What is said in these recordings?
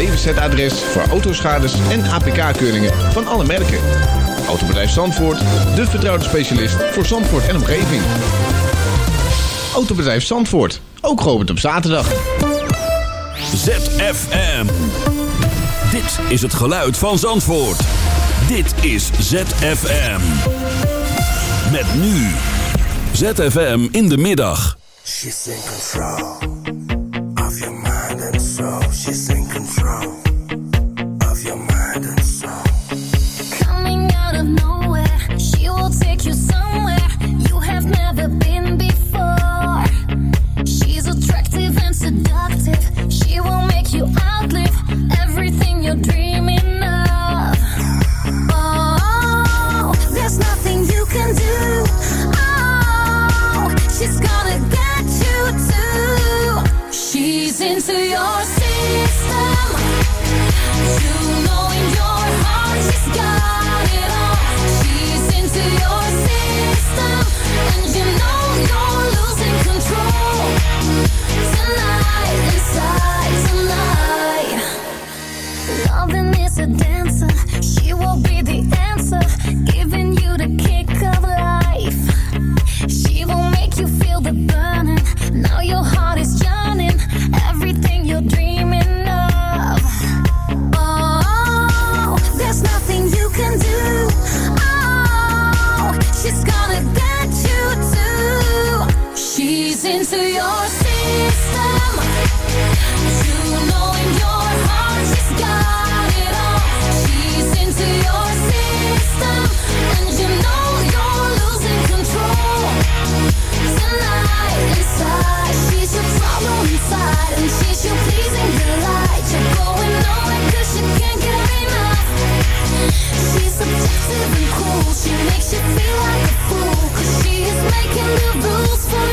DWZ-adres voor autoschades en APK-keuringen van alle merken. Autobedrijf Zandvoort, de vertrouwde specialist voor Zandvoort en omgeving. Autobedrijf Zandvoort, ook geopend op zaterdag. ZFM. Dit is het geluid van Zandvoort. Dit is ZFM. Met nu. ZFM in de middag. She's in control of your mind and. She's in rules. She makes you feel like a fool Cause she is making the rules for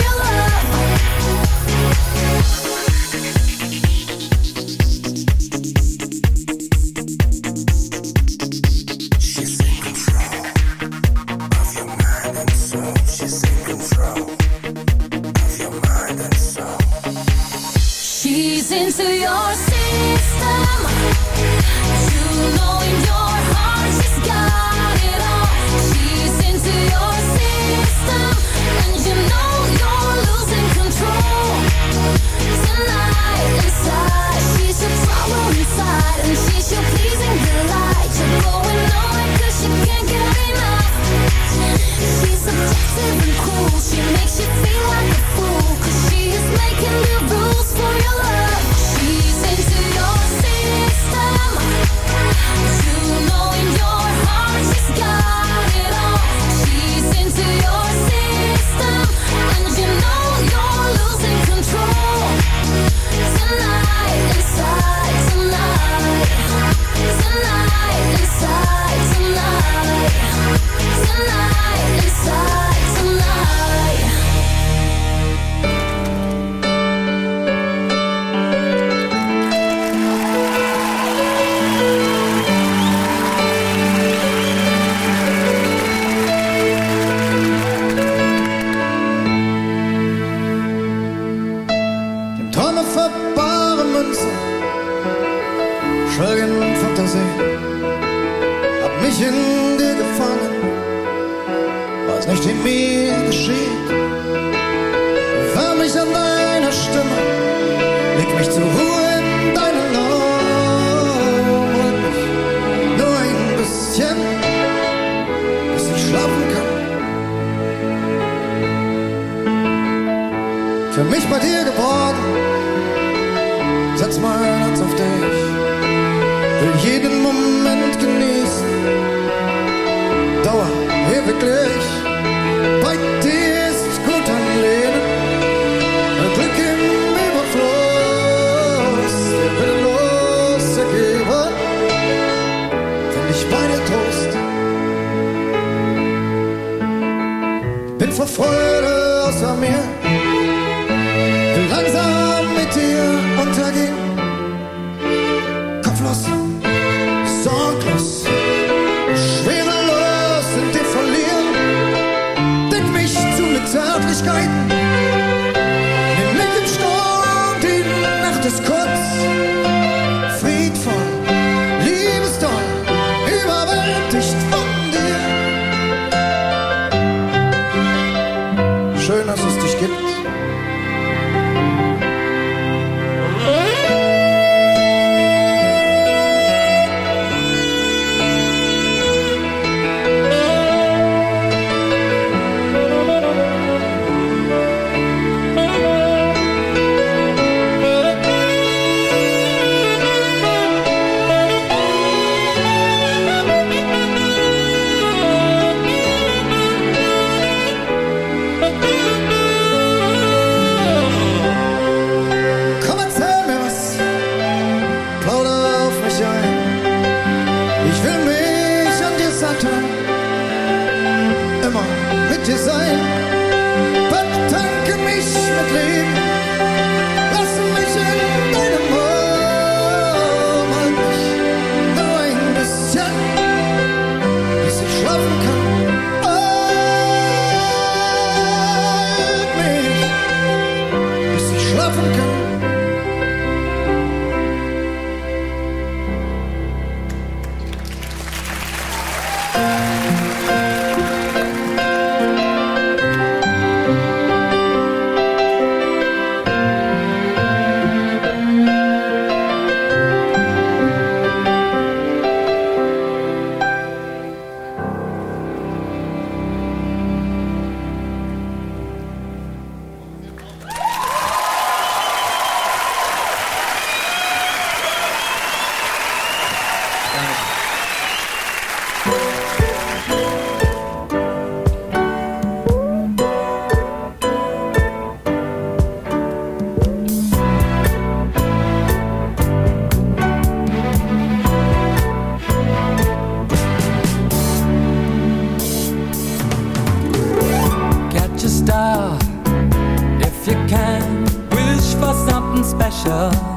想。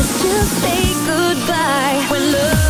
Just say goodbye. When love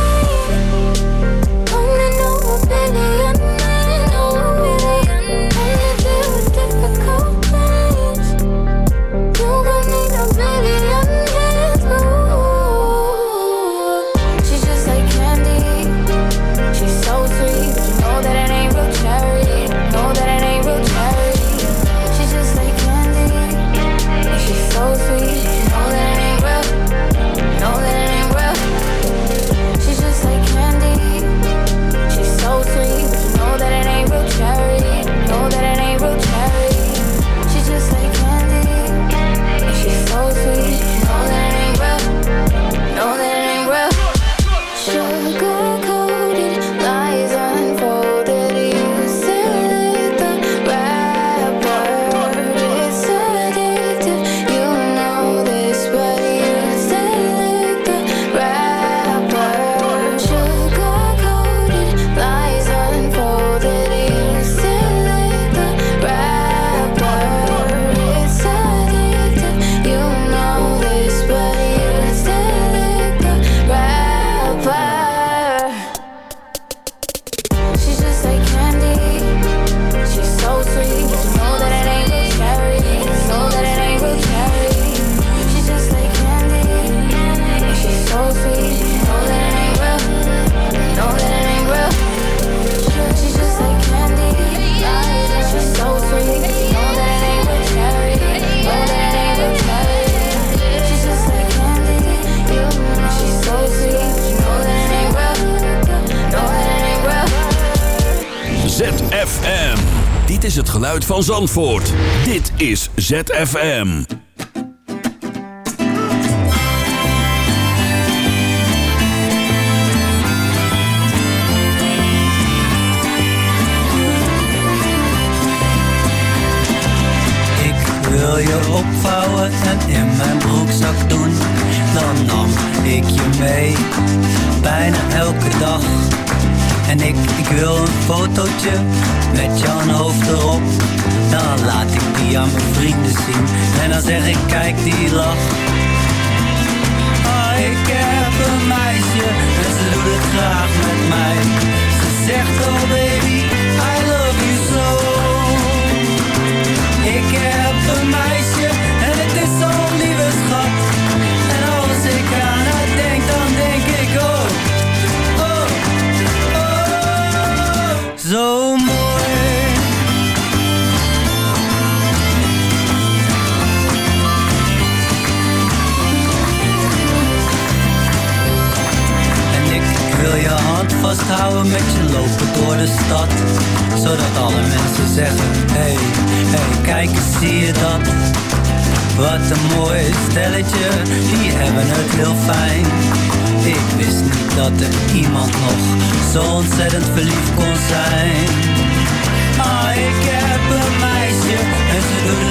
geluid van Zandvoort. Dit is ZFM. Ik wil je opvouwen en in mijn broekzak doen. Dan nam ik je mee, bijna elke dag en ik, ik wil een fotootje met jouw hoofd erop. Dan laat ik die aan mijn vrienden zien. En dan zeg ik, kijk die lach. Oh, ik heb een meisje en ze doet het graag met mij. Ze zegt, oh baby, I love you so. Ik heb een meisje je hand vasthouden met je lopen door de stad. Zodat alle mensen zeggen Hey, hey, kijk eens, zie je dat? Wat een mooi stelletje, die hebben het heel fijn. Ik wist niet dat er iemand nog zo ontzettend verliefd kon zijn. Ah, ik heb een meisje en ze doet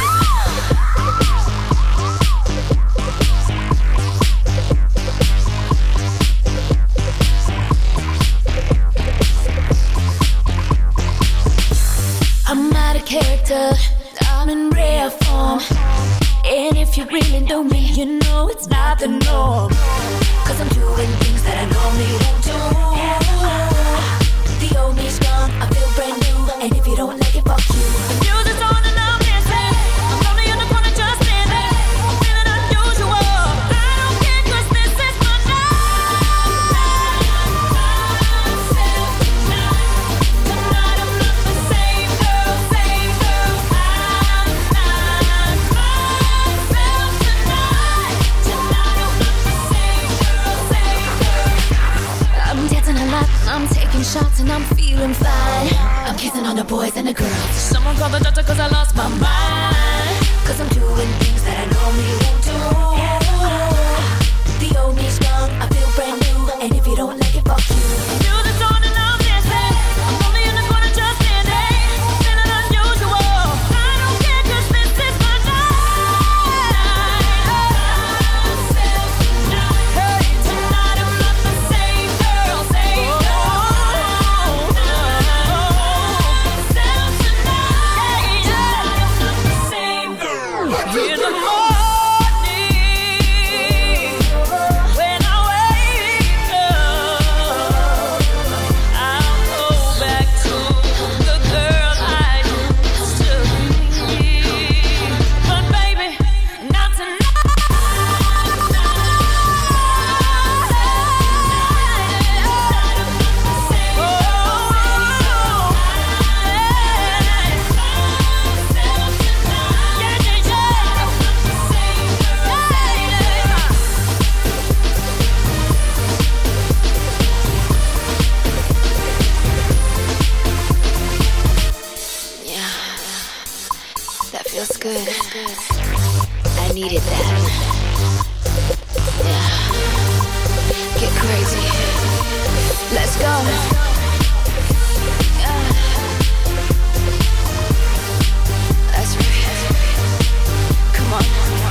I needed that. Yeah. Get crazy. Let's go. Yeah. That's right. Come on.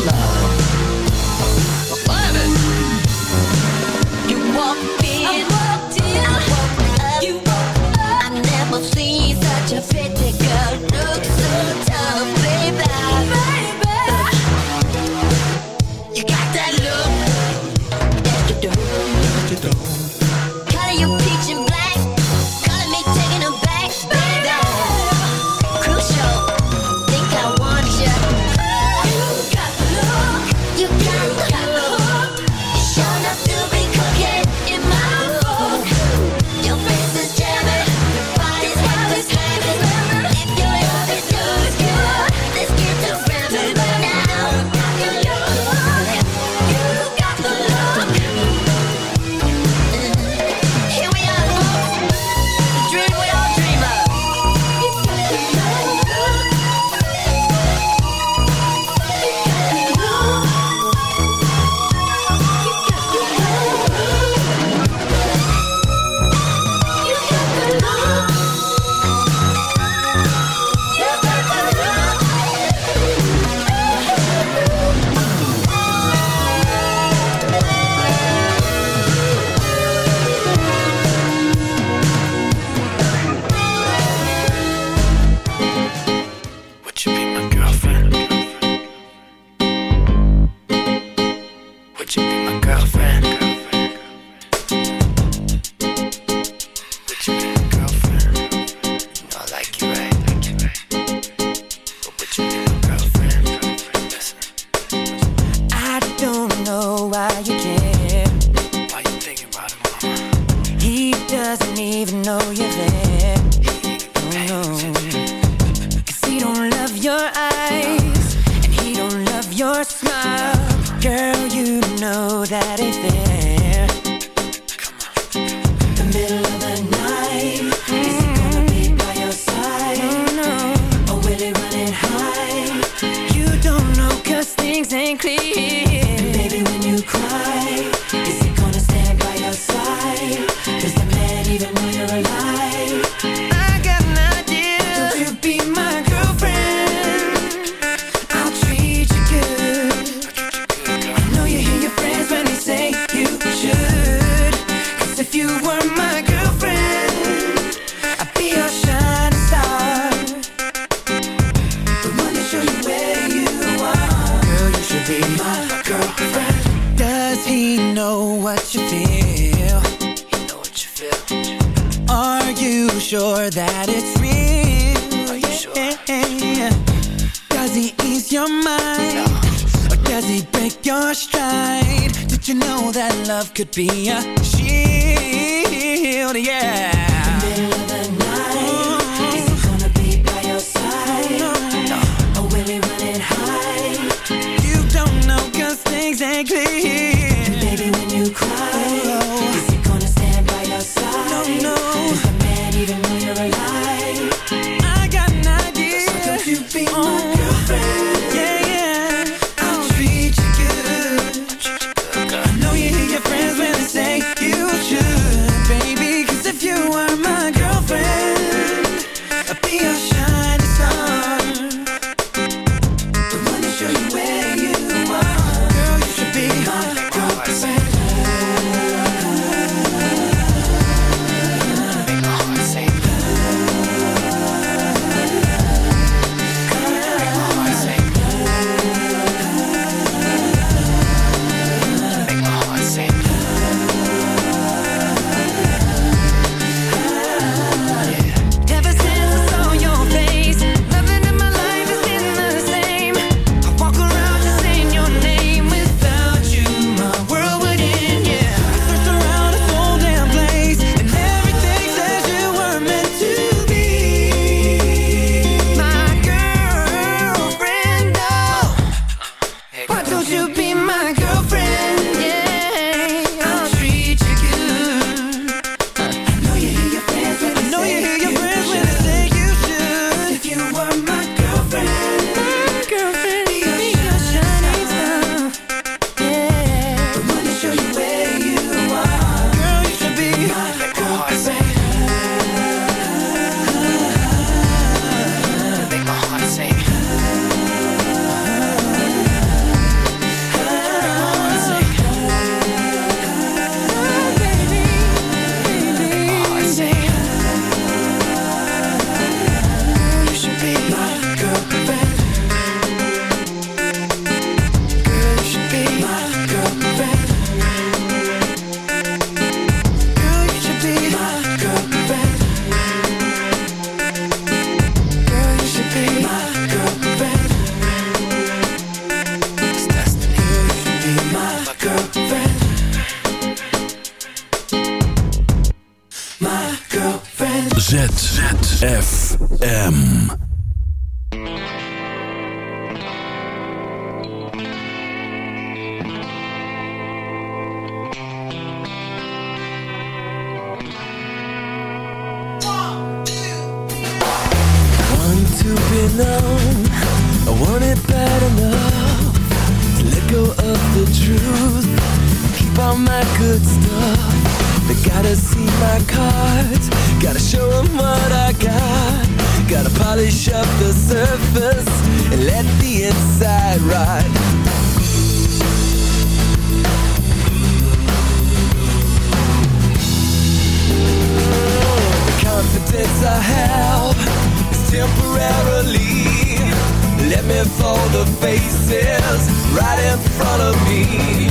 love. doesn't even know you're there. Oh, no. Cause he don't love your eyes, and he don't love your smile. Girl, you know that it's there. copinha ZFM. Want to be known, I want it bad enough to let go of the truth, keep all my good stuff. They gotta see my cards, gotta show 'em what I got. Gotta polish up the surface and let the inside ride. The confidence I have is temporarily. Let me fold the faces right in front of me.